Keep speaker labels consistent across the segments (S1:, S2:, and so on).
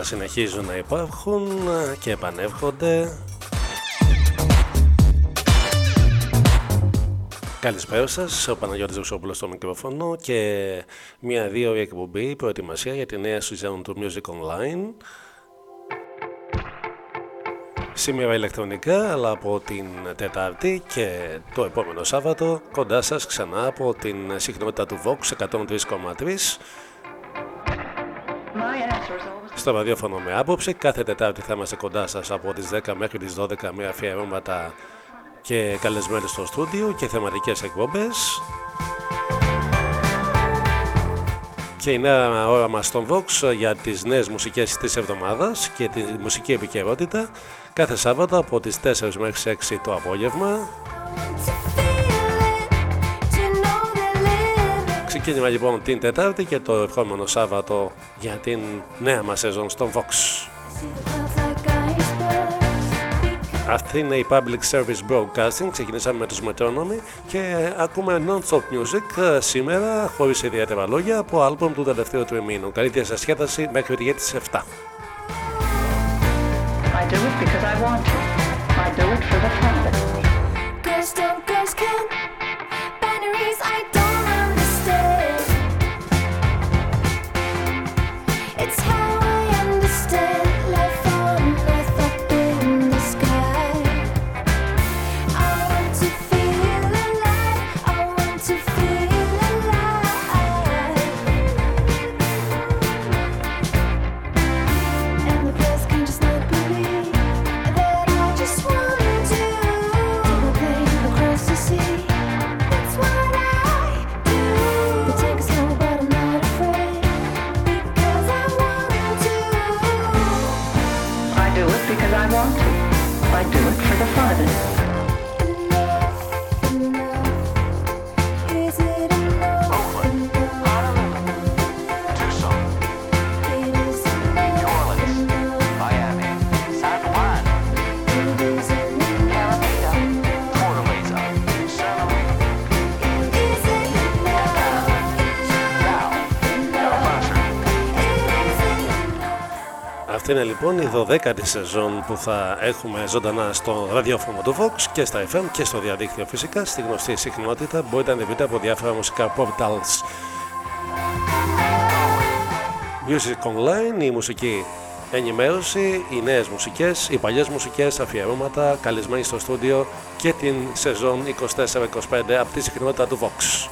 S1: συνεχίζουν να υπάρχουν και επανέρχονται. Καλησπέρα σας, ο Παναγιώτης Ρουσόπουλος στο μικρόφωνο και μια δύο εκπομπή προετοιμασία για τη νέα σεζόν του Music Online. Σήμερα ηλεκτρονικά, αλλά από την Τετάρτη και το επόμενο Σάββατο κοντά σας ξανά από την συχνότητα του Vox 103,3 στο ραδιόφωνο με άποψη. Κάθε Τετάρτη θα είμαστε κοντά σας από τις 10 μέχρι τις 12 με αφιερώματα και καλεσμένοι στο στούντιο και θεματικές εκπομπές. Και η νέα ώρα μας στον Vox για τις νέες μουσικές της εβδομάδας και τη μουσική επικαιρότητα κάθε Σάββατο από τις 4 μέχρι 6 το απόγευμα Ξεκίνημα λοιπόν την Τετάρτη και το επόμενο Σάββατο για την νέα μας σεζόν στον Vox. Αυτή είναι η Public Service Broadcasting. Ξεκινήσαμε με τους Metronomy και ακούμε non-stop music ε, σήμερα χωρίς ιδιαίτερα λόγια από άλμπομ του τελευταίου τριμήνου. Καλή διασκέδαση μέχρι τη τις 7. I do it because I want to. I do it for the fun
S2: λοιπόν η 12η σεζόν που θα έχουμε ζωντανά στο ραδιόφωνο του Vox και στα FM και στο διαδίκτυο φυσικά. Στη γνωστή συχνότητα μπορείτε να δείτε από διάφορα μουσικά portals. Music Online, η μουσική ενημέρωση, οι νέες μουσικές, οι παλιές μουσικές, αφιερώματα, καλεσμένοι στο στούντιο και την σεζόν 24-25 από τη συχνότητα του Vox.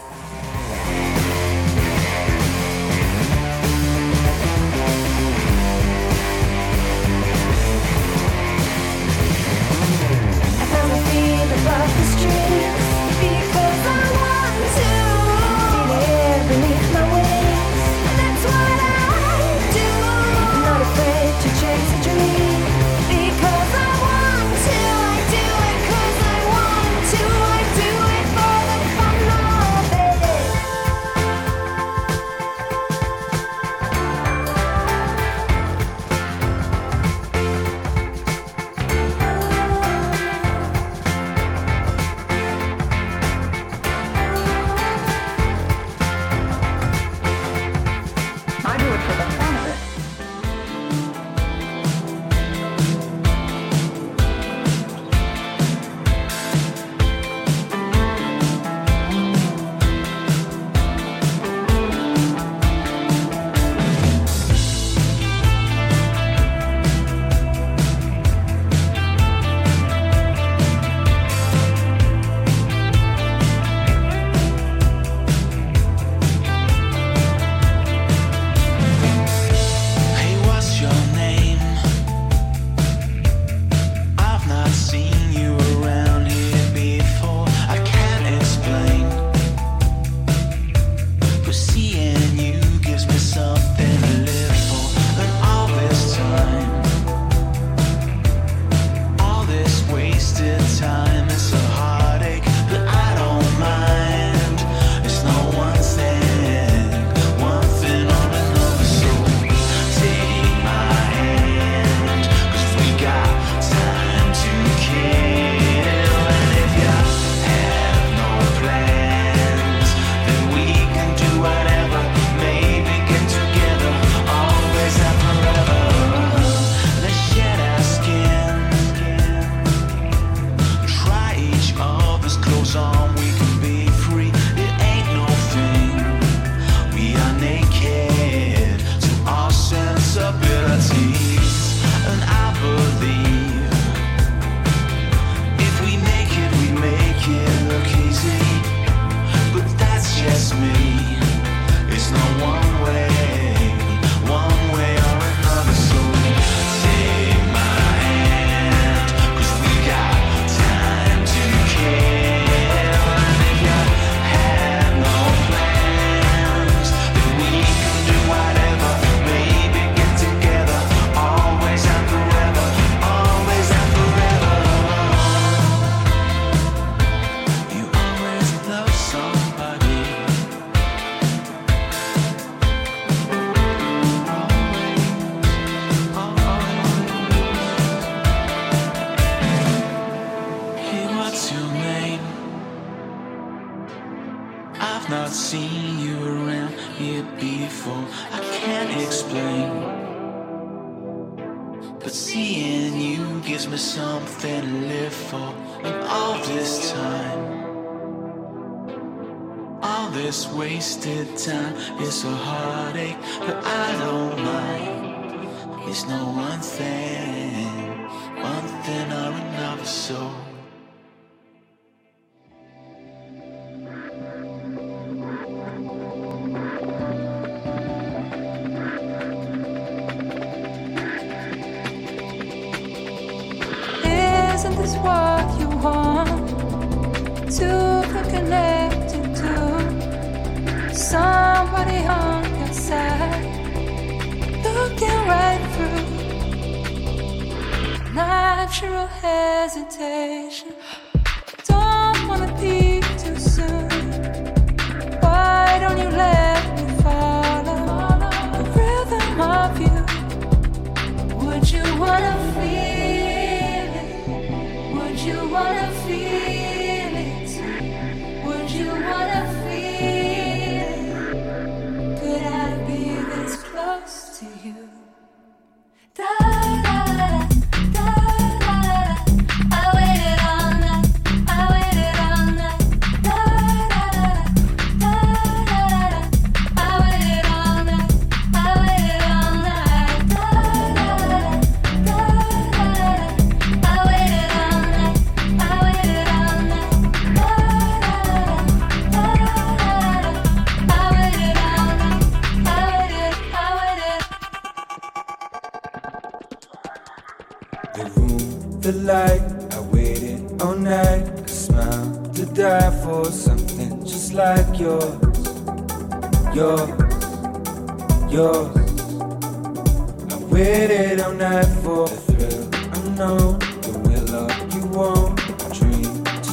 S3: The you won't dream to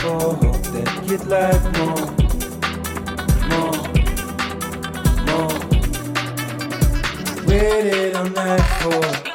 S3: for hope that you'd like more, more, more. Waited all night for.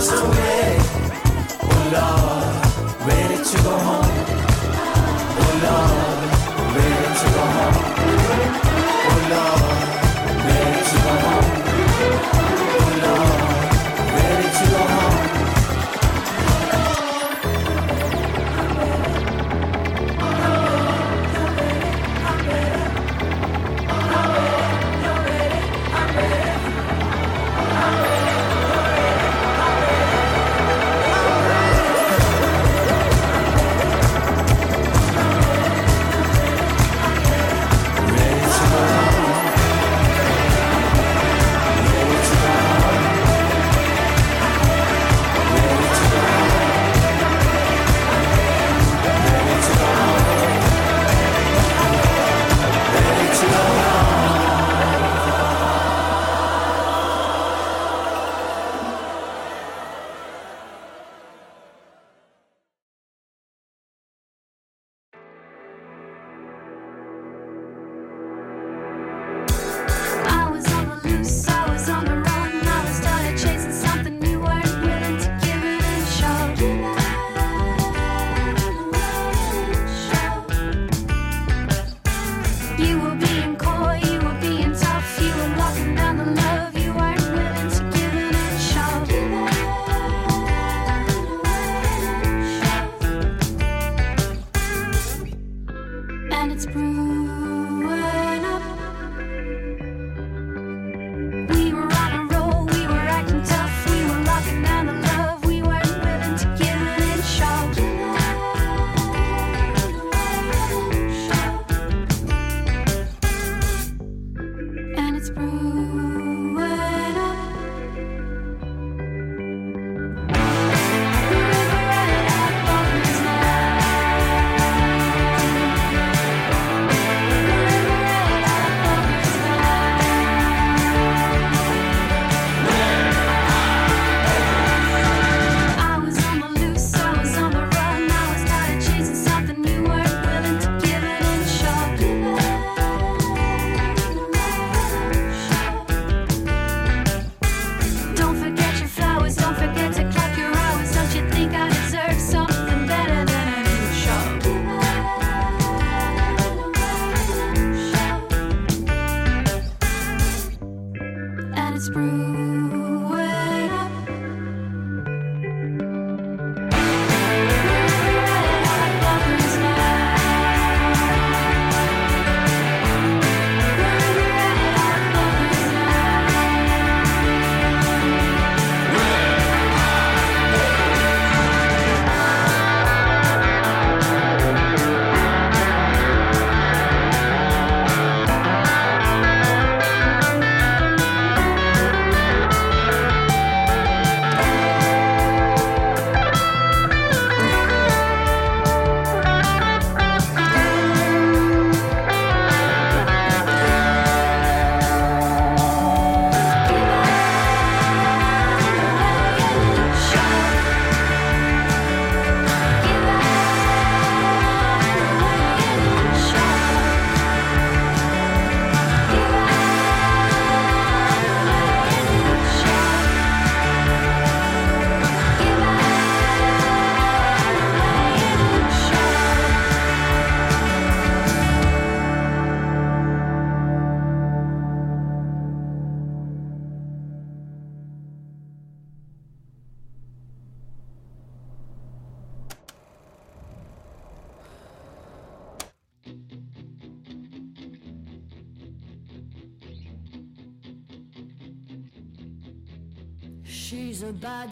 S3: us away. Oh Lord, ready to go home.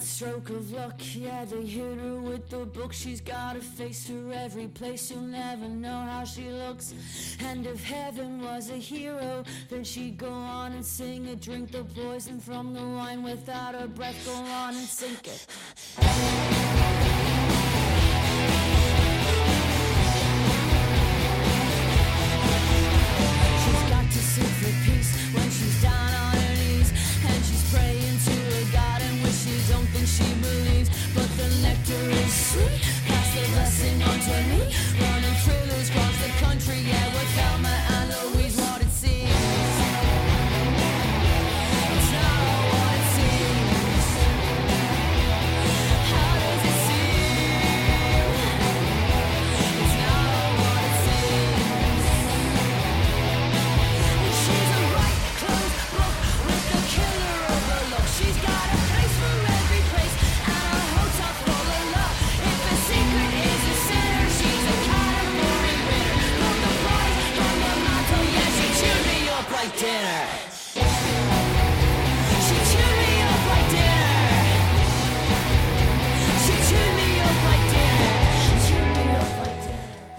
S4: Stroke of luck, yeah, they hit her with the book. She's gotta face her every place. You'll never know how she looks. And if heaven was a hero, then she'd go on and sing it. Drink the poison from the wine without her breath. Go on and sink it. Jenny.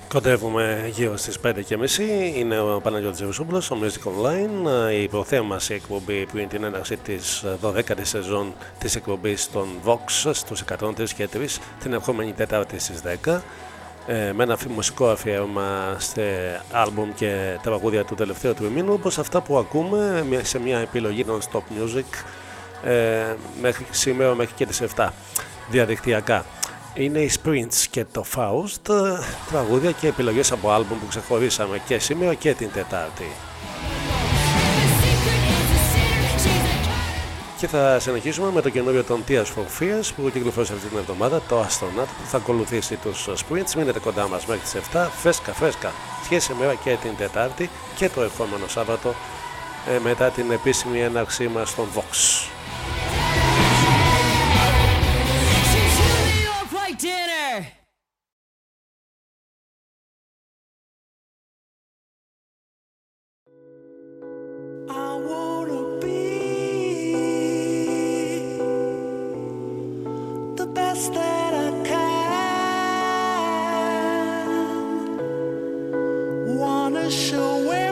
S5: Κοντεύουμε γύρω στις 5 και. Είναι ο Παναγιώτης Ρουσούμπλος στο Music Online. Η προθέμαση εκπομπή που είναι την έναρξη της 12ης σεζόν της εκπομπής των Vox στους 103 και 3 την ερχόμενη Τετάρτη στις 10 ε, με ένα μουσικό αφιέρωμα σε άλμπουμ και τραγούδια του τελευταίου του μήνου όπως αυτά που ακούμε σε μια επιλογή non-stop music ε, μέχρι σήμερα μέχρι και τις 7 διαδικτυακά είναι οι Sprints και το Faust, τραγούδια και επιλογές από άλμπουμ που ξεχωρίσαμε και σήμερα και την Τετάρτη. Και θα συνεχίσουμε με το καινούριο των Tears for Fears που κυκλοφόρησε αυτή την εβδομάδα, το Astronaut που θα ακολουθήσει τους Sprints. Μείνετε κοντά μας μέχρι τις 7, φέσκα φέσκα, σχέση σήμερα και την Τετάρτη και το επόμενο Σάββατο ε, μετά την επίσημη έναρξή μας στον Vox.
S6: best that I can. Wanna show where.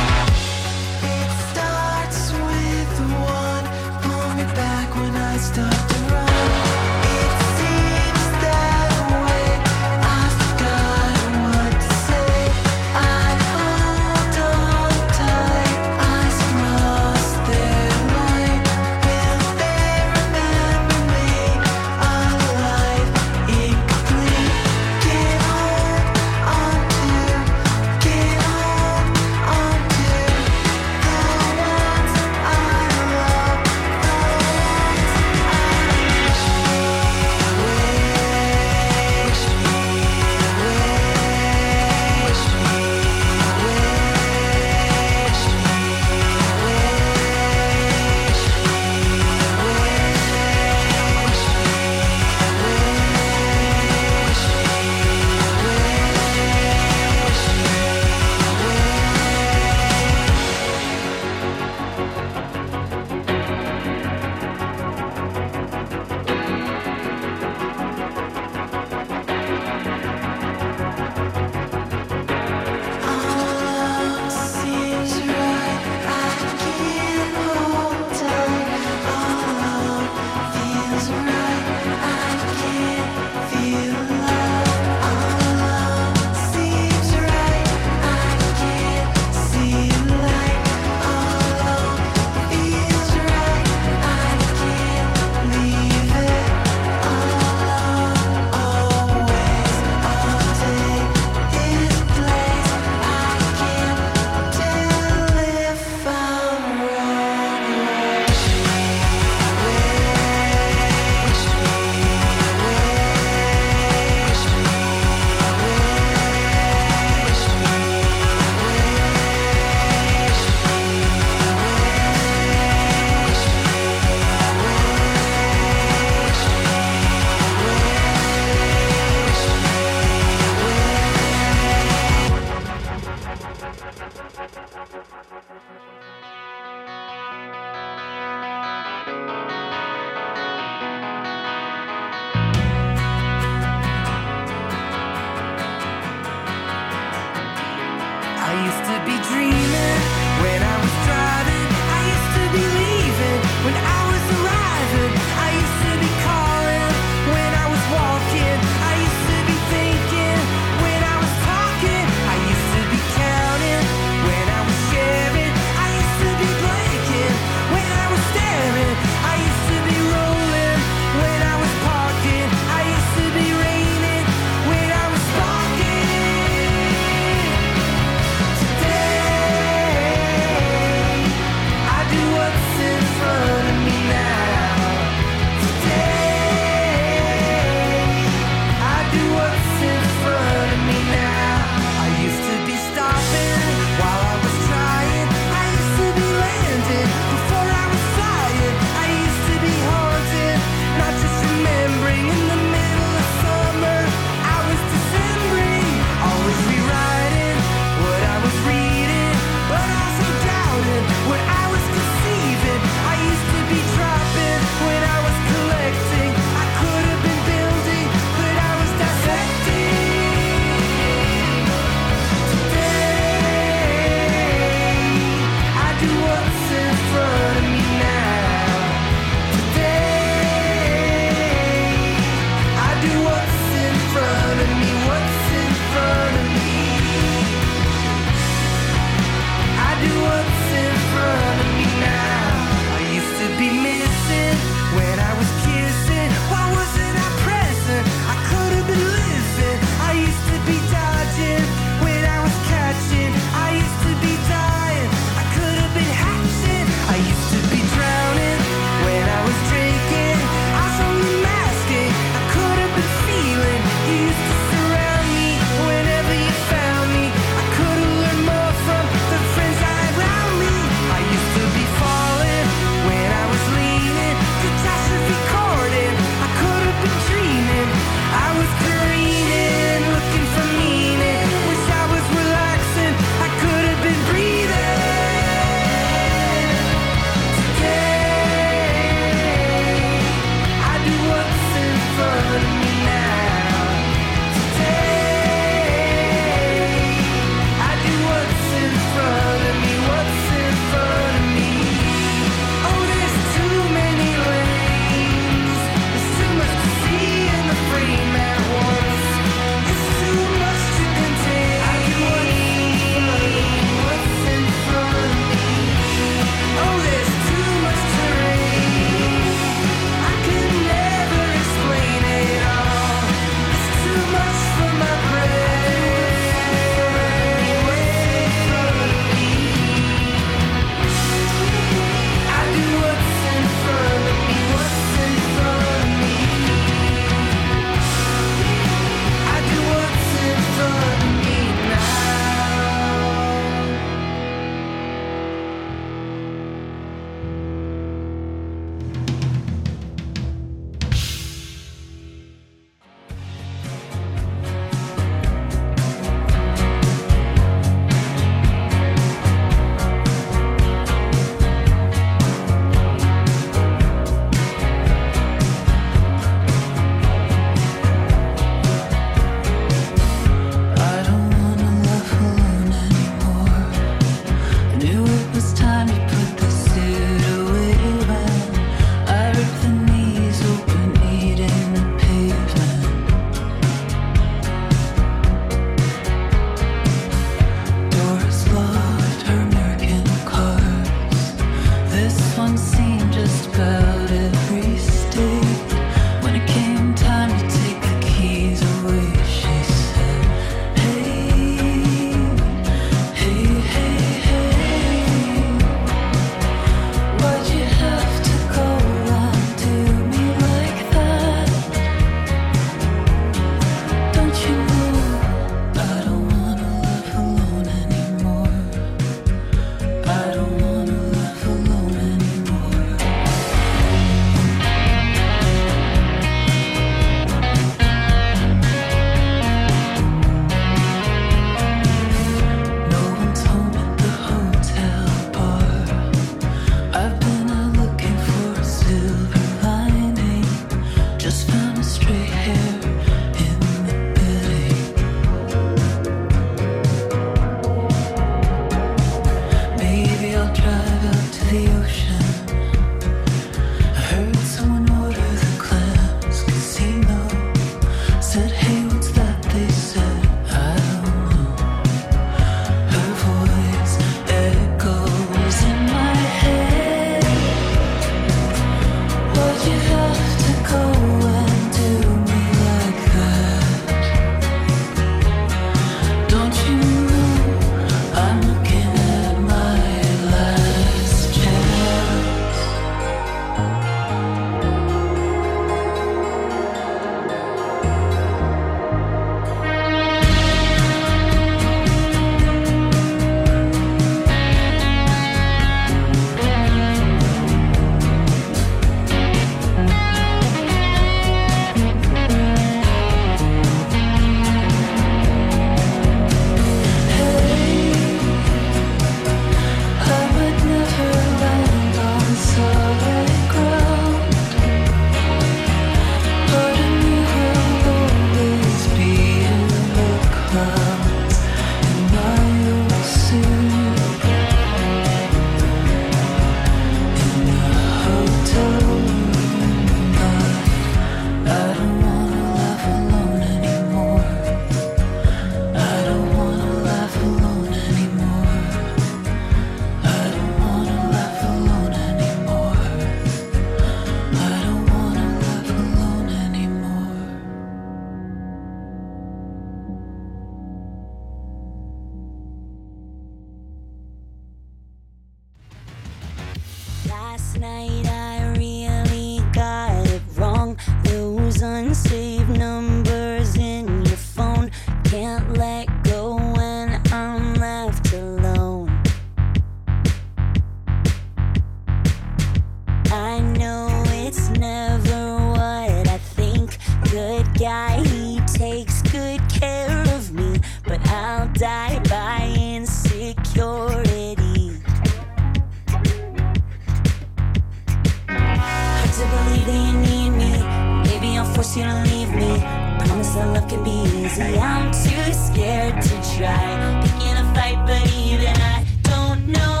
S6: promise you don't leave me. Promise that love can be easy. I'm too scared to try. Picking a fight, but even I don't know.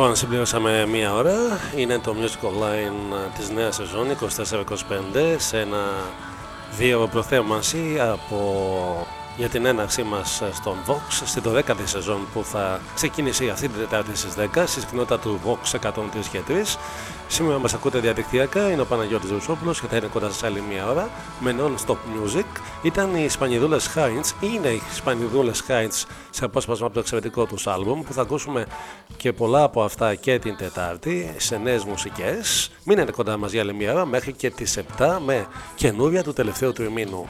S1: Λοιπόν, συμπλήρωσαμε μία ώρα. Είναι το Music Online της νέας σεζόν 24-25 σε ένα δύο προθέμαση από... για την έναρξή μας στον Vox στην 12η σεζόν που θα ξεκινήσει αυτή την Τετάρτη στις 10 στη συχνότητα του Vox 103 και 3 σήμερα μας ακούτε διαδικτυακά είναι ο Παναγιώτης Ζωσόπουλο και θα είναι κοντά σας άλλη μία ώρα με non-stop music. Ήταν οι Ισπανιδούλες Χάιντς, είναι οι Ισπανιδούλες Χάιντς σε απόσπασμα από το εξαιρετικό τους άλμπουμ που θα ακούσουμε και πολλά από αυτά και την Τετάρτη σε νέες μουσικές, Μείνετε κοντά μας για άλλη μία ώρα μέχρι και τις 7 με καινούρια του τελευταίου του ημίνου.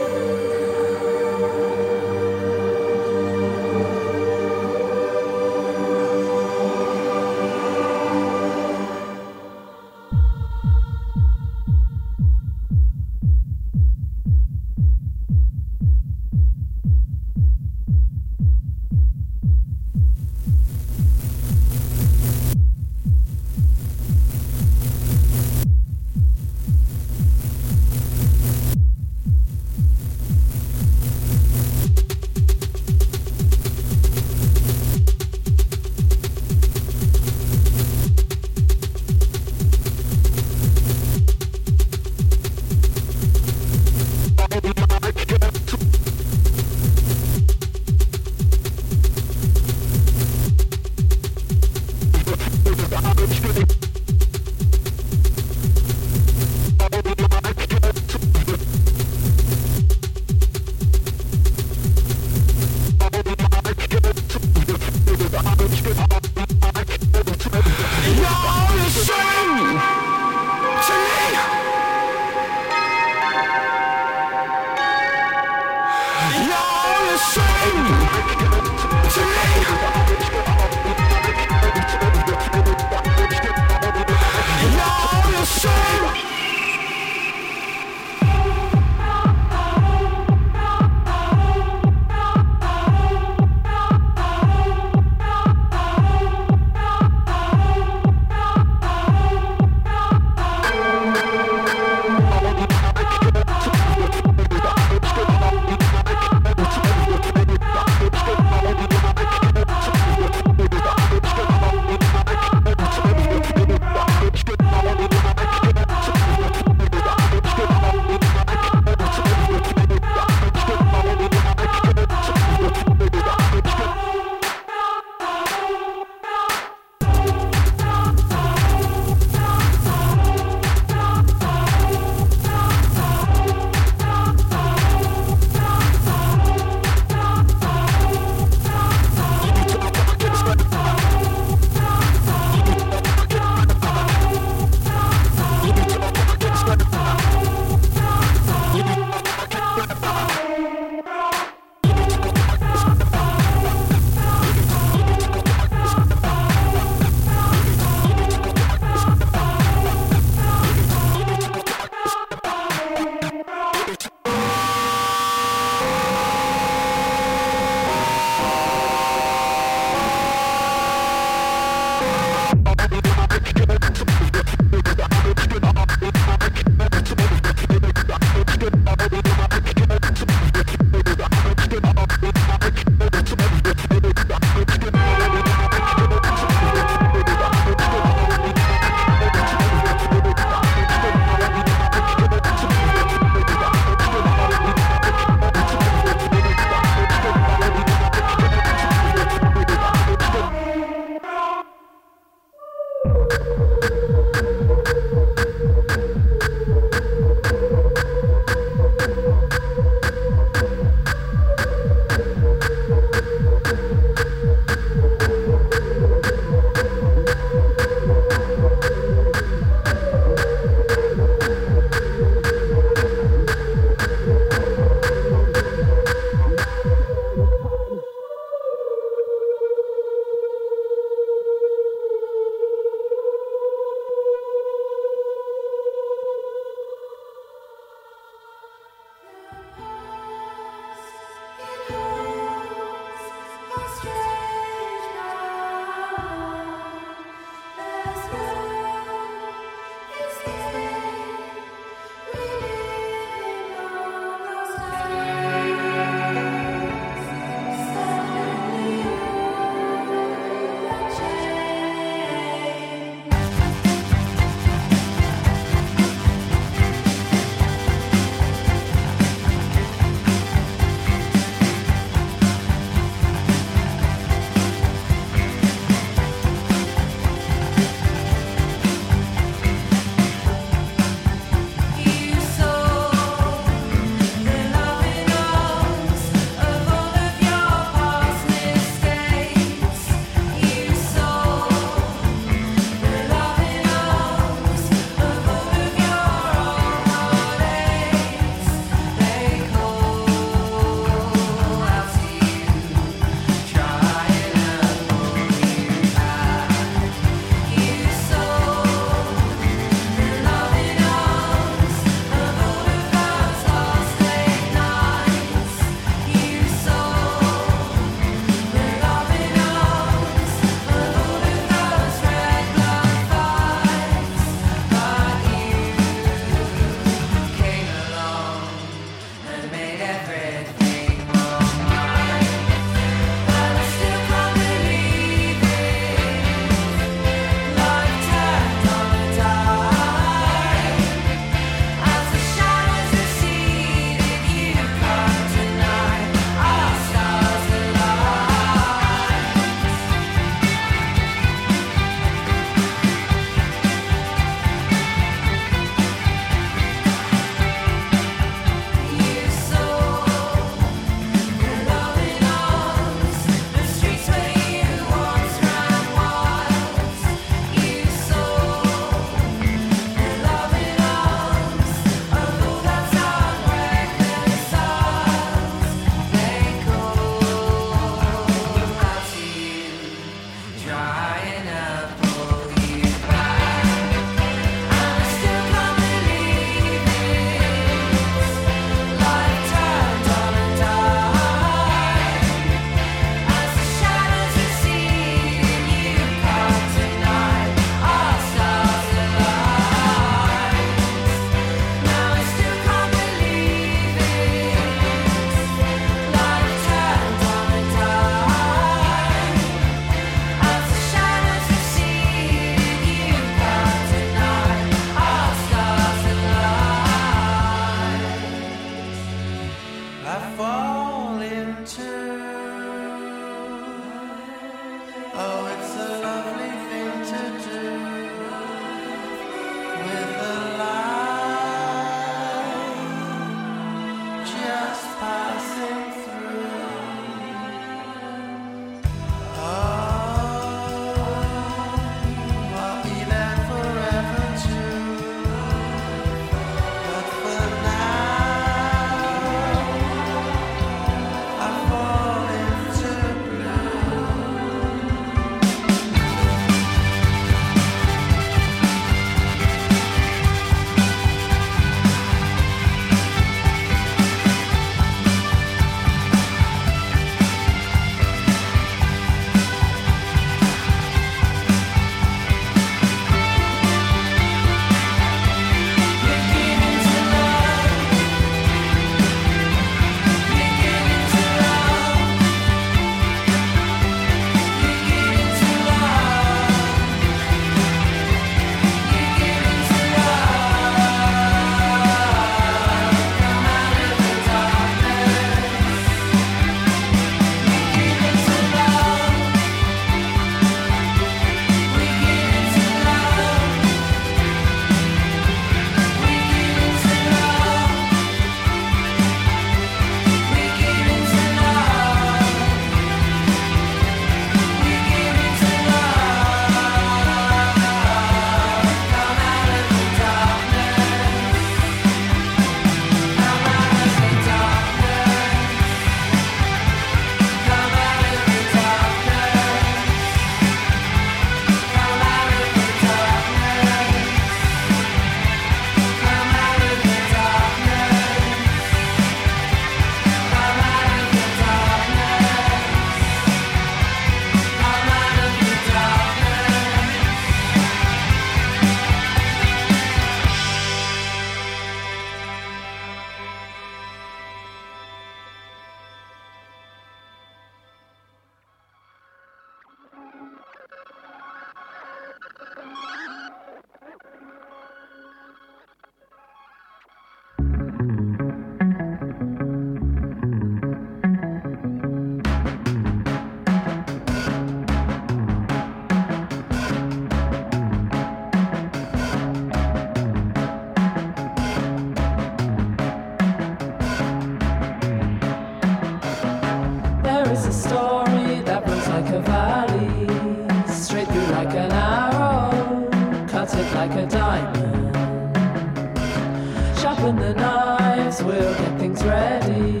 S6: We'll get things ready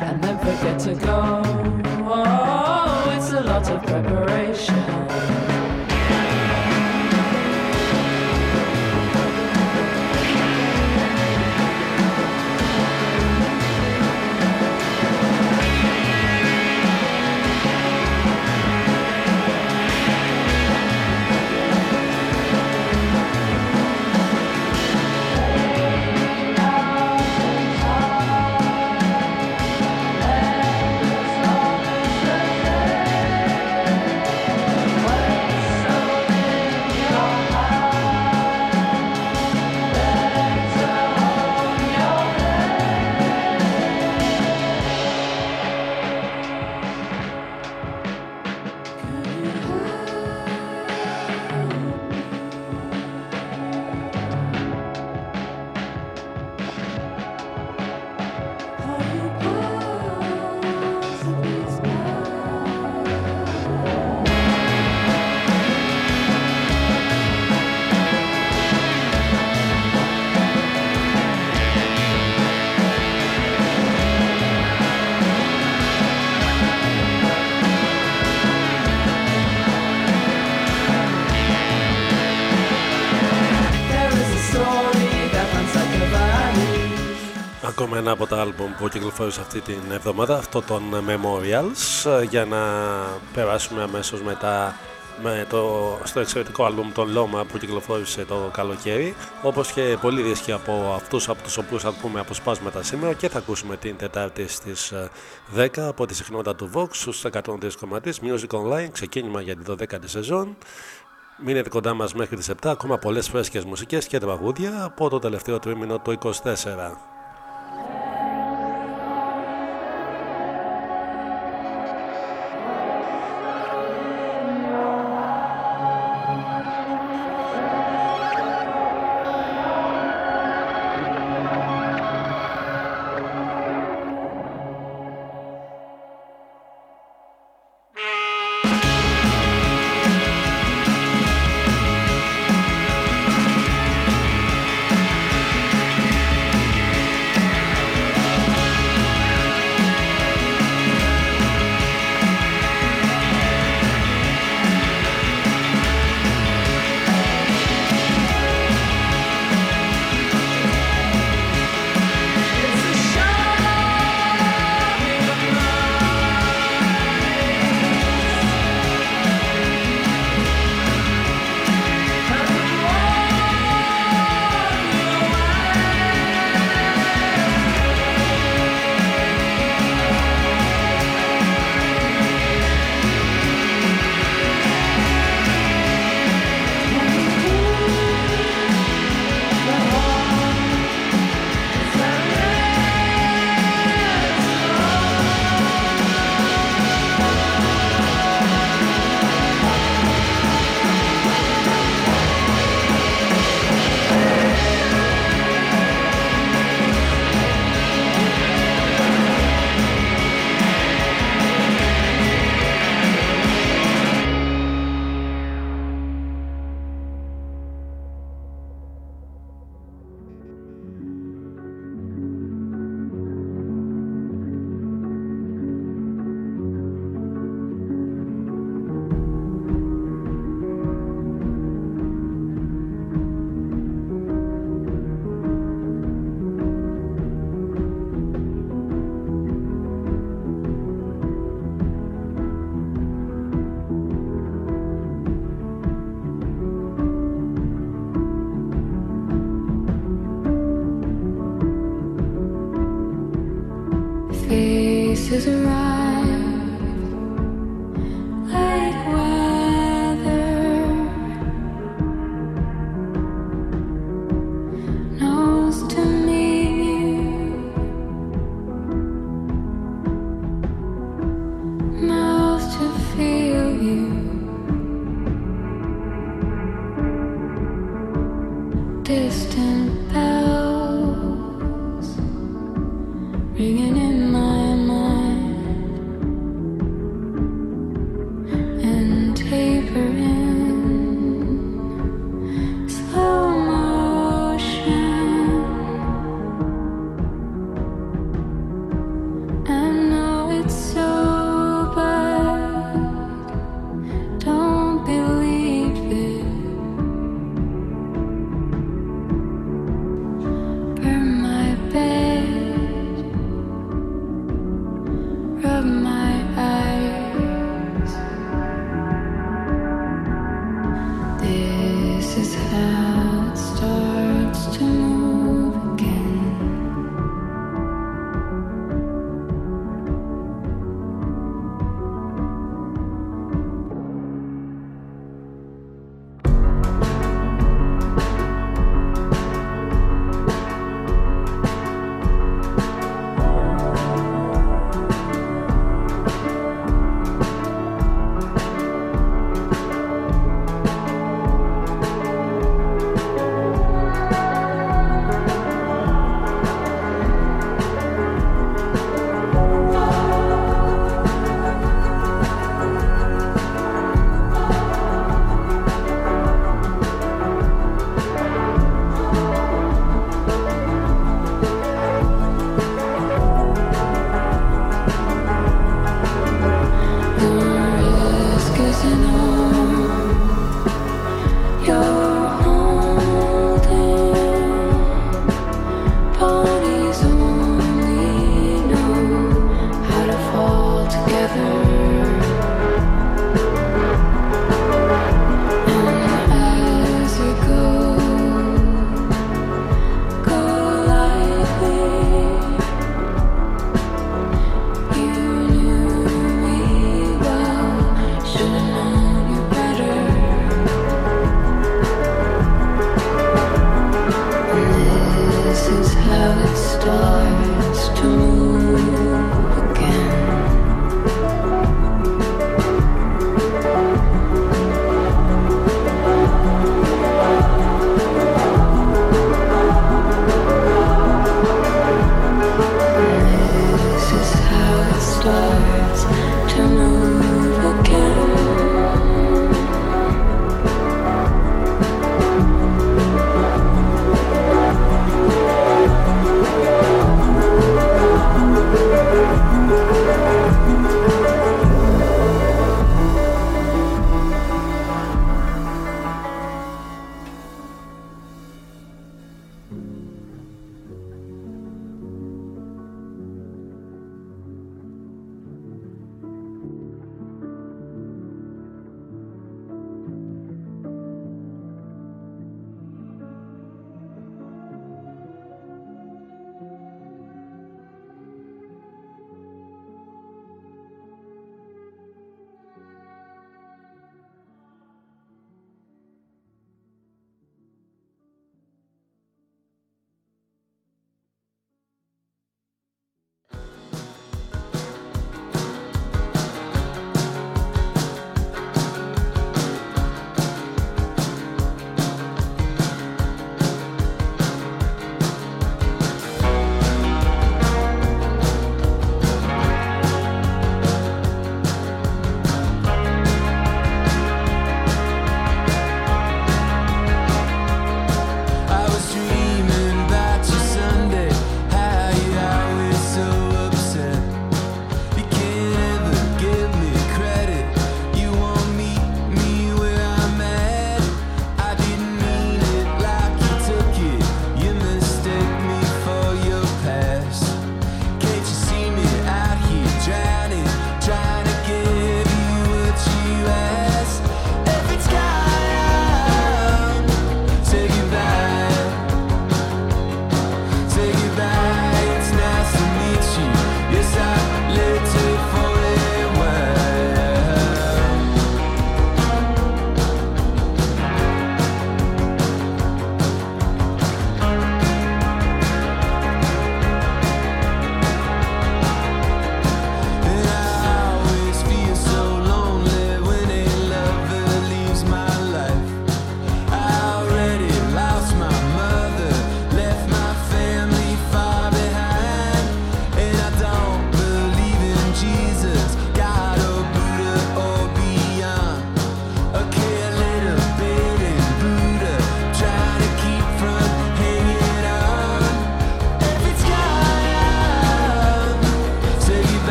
S6: and then forget to go. Oh, it's a lot of preparation.
S1: Ένα από τα άλμπουμ που κυκλοφόρησε αυτή την εβδομάδα, αυτό των Memorials, για να περάσουμε αμέσως μετά με το, στο εξαιρετικό άλμπουμ των Loma που κυκλοφόρησε το καλοκαίρι όπως και πολλοί δίσκοι από αυτούς από τους οποίους θα πούμε αποσπάσματα σήμερα και θα ακούσουμε την Τετάρτη στις 10 από τη συχνότητα του Vox στους 103 κομματής Music Online, ξεκίνημα για την 12η σεζόν Μείνετε κοντά μας μέχρι τις 7, ακόμα πολλές φρέσκες μουσικές και τραγούδια από το τελευταίο τρίμηνο το 24.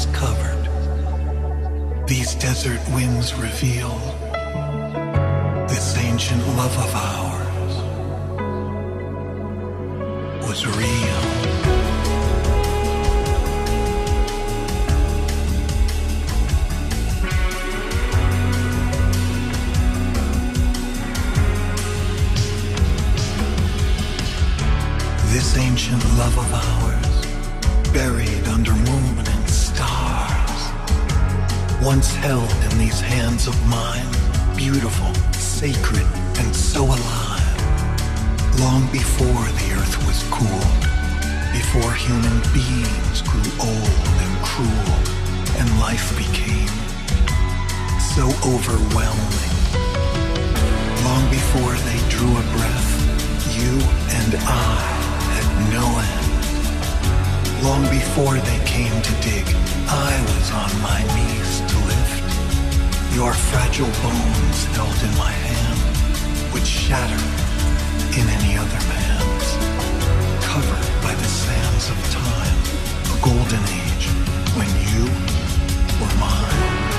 S7: Sands covered. These desert winds reveal this ancient love of ours was real. This ancient love of ours, buried under moon and stars, once held in these hands of mine, beautiful, sacred, and so alive. Long before the earth was cooled, before human beings grew old and cruel, and life became so overwhelming. Long before they drew a breath, you and I had no end. Long before they came to dig, I was on my knees to lift. Your fragile bones held in my hand would shatter in any other man's. Covered by the sands of time, a golden age when you were mine.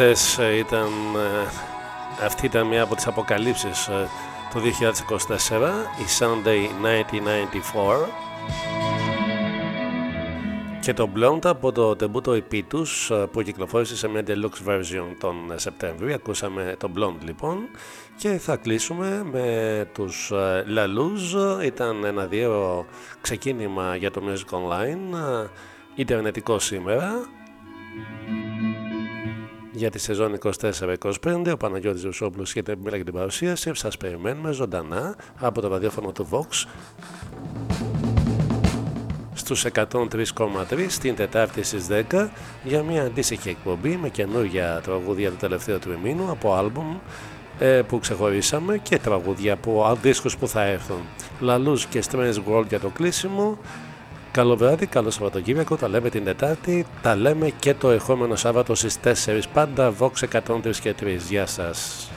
S1: Αυτές ε, ήταν, ε, αυτή ήταν μια από τις αποκαλύψεις ε, του 2024, η Sunday 1994 και το Blonde από το τεμπούτο EP τους που κυκλοφόρησε σε μια deluxe version τον Σεπτέμβριο. Ακούσαμε το Blonde λοιπόν και θα κλείσουμε με τους La Luz. Ήταν ένα δύο ξεκίνημα για το Music Online, ιντερνετικό σήμερα για τη σεζόν 24-25. Ο Παναγιώτης Ρουσόπουλος και την για την παρουσίαση. Σας περιμένουμε ζωντανά από το ραδιόφωνο του Vox στους 103,3 την Τετάρτη στις 10 για μια αντίστοιχη εκπομπή με καινούργια τραγούδια του τελευταίου του μήνου από άλμπουμ ε, που ξεχωρίσαμε και τραγούδια από δίσκους που θα έρθουν. Λαλούς και Strange World για το κλείσιμο Καλό βράδυ, καλό Σαββατοκύριακο. Τα λέμε την Τετάρτη. Τα λέμε και το ερχόμενο Σάββατο στις 4. Πάντα Vox 103 και 3. Γεια σας.